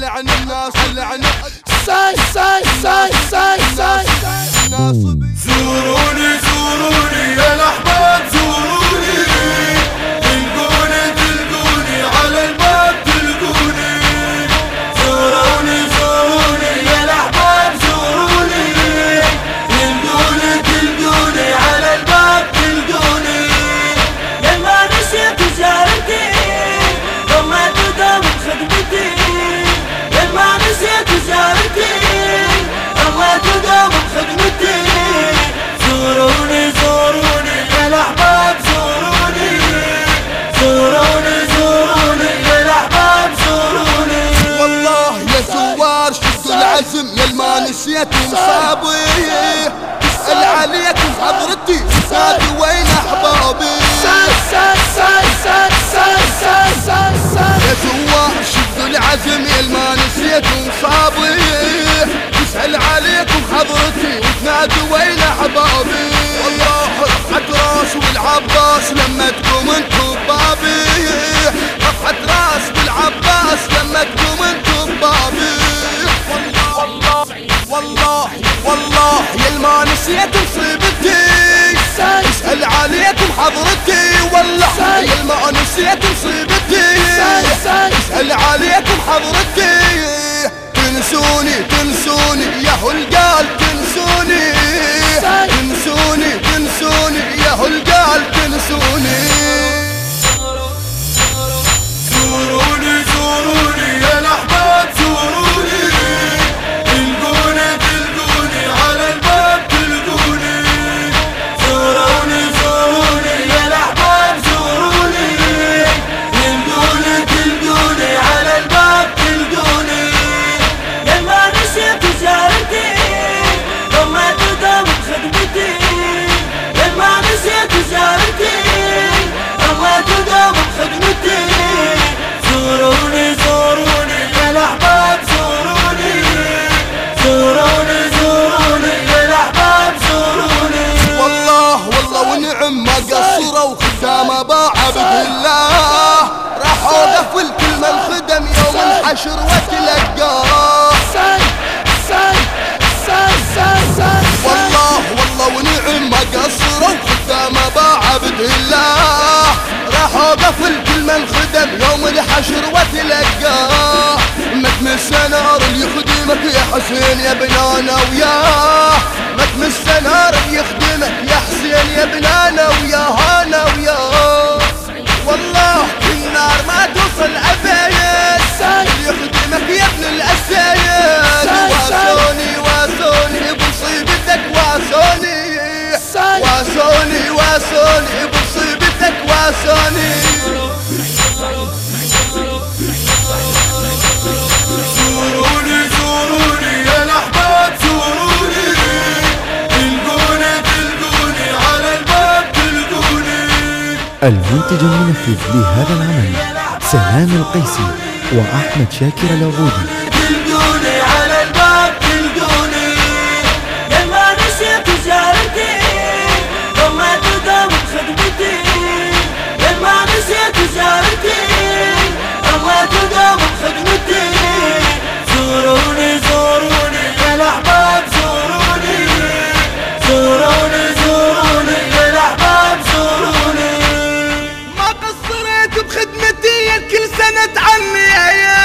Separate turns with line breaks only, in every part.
لعن الناس لعن ساي ساي ساي ساي ساي.
زوروني
مشيت مصابي العالية عليك حضرتي. سادي وين أحبابي؟ نفسية تصيب الدين العالية حضرتك شروة الأقار سن سن سن سن سن والله والله ونعم ما قصروا ما أبا عبد الله. راح أوقف لكل من خدم يوم الحشر وتلقاه السنار نار يخدمك يا حسين يا بنانا وياه. متمس نار يخدمك يا حسين يا بنانا وياه.
المنتج المنفذ لهذا العمل سلام القيسي وأحمد شاكر العبودي.
بنت عمي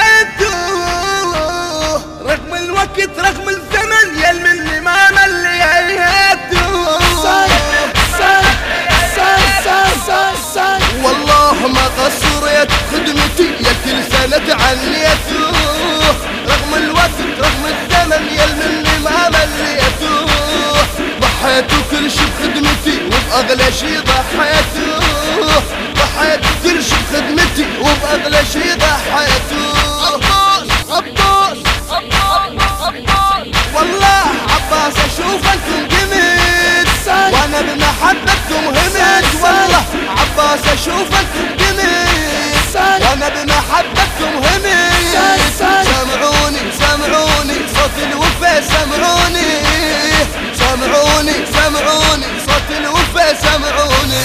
سال وأنا بمحبتكم همي سال سال سامعوني سامعوني صوت الوفا سامعوني. سامعوني سامعوني صوت الوفا سامعوني.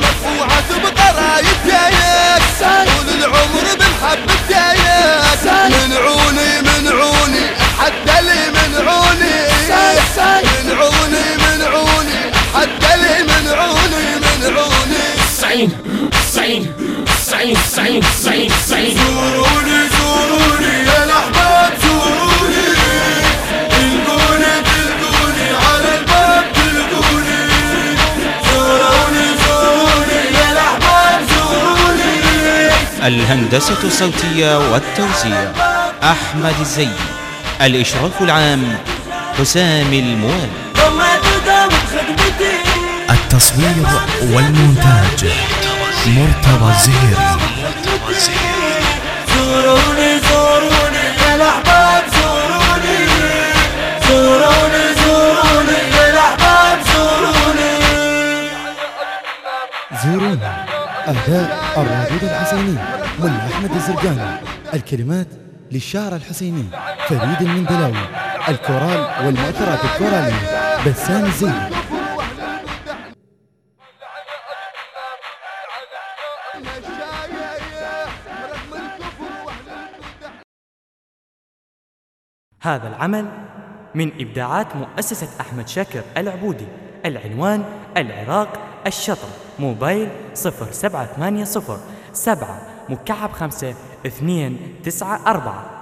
مرفوعة بقرايتك طول العمر بمحبتك يا حسين
الهندسة الصوتية والتوزيع أحمد الزيد الإشراف العام حسام
خدمتي
التصوير والمونتاج مرتضى الزهيري
زوروني زوروني يا الأحباب زوروني. زوروني زوروني يا الأحباب زوروني
زورونا أداء الرادود الحسيني. من أحمد الزرقاني. الكلمات للشاعر الحسيني فريد المندلاوي الكورال والمؤثرات الكورالية بسام الزيدي
هذا العمل من إبداعات مؤسسة أحمد شاكر العبودي. العنوان العراق الشطر موبايل 0780 7 مكعب 5 2 9 4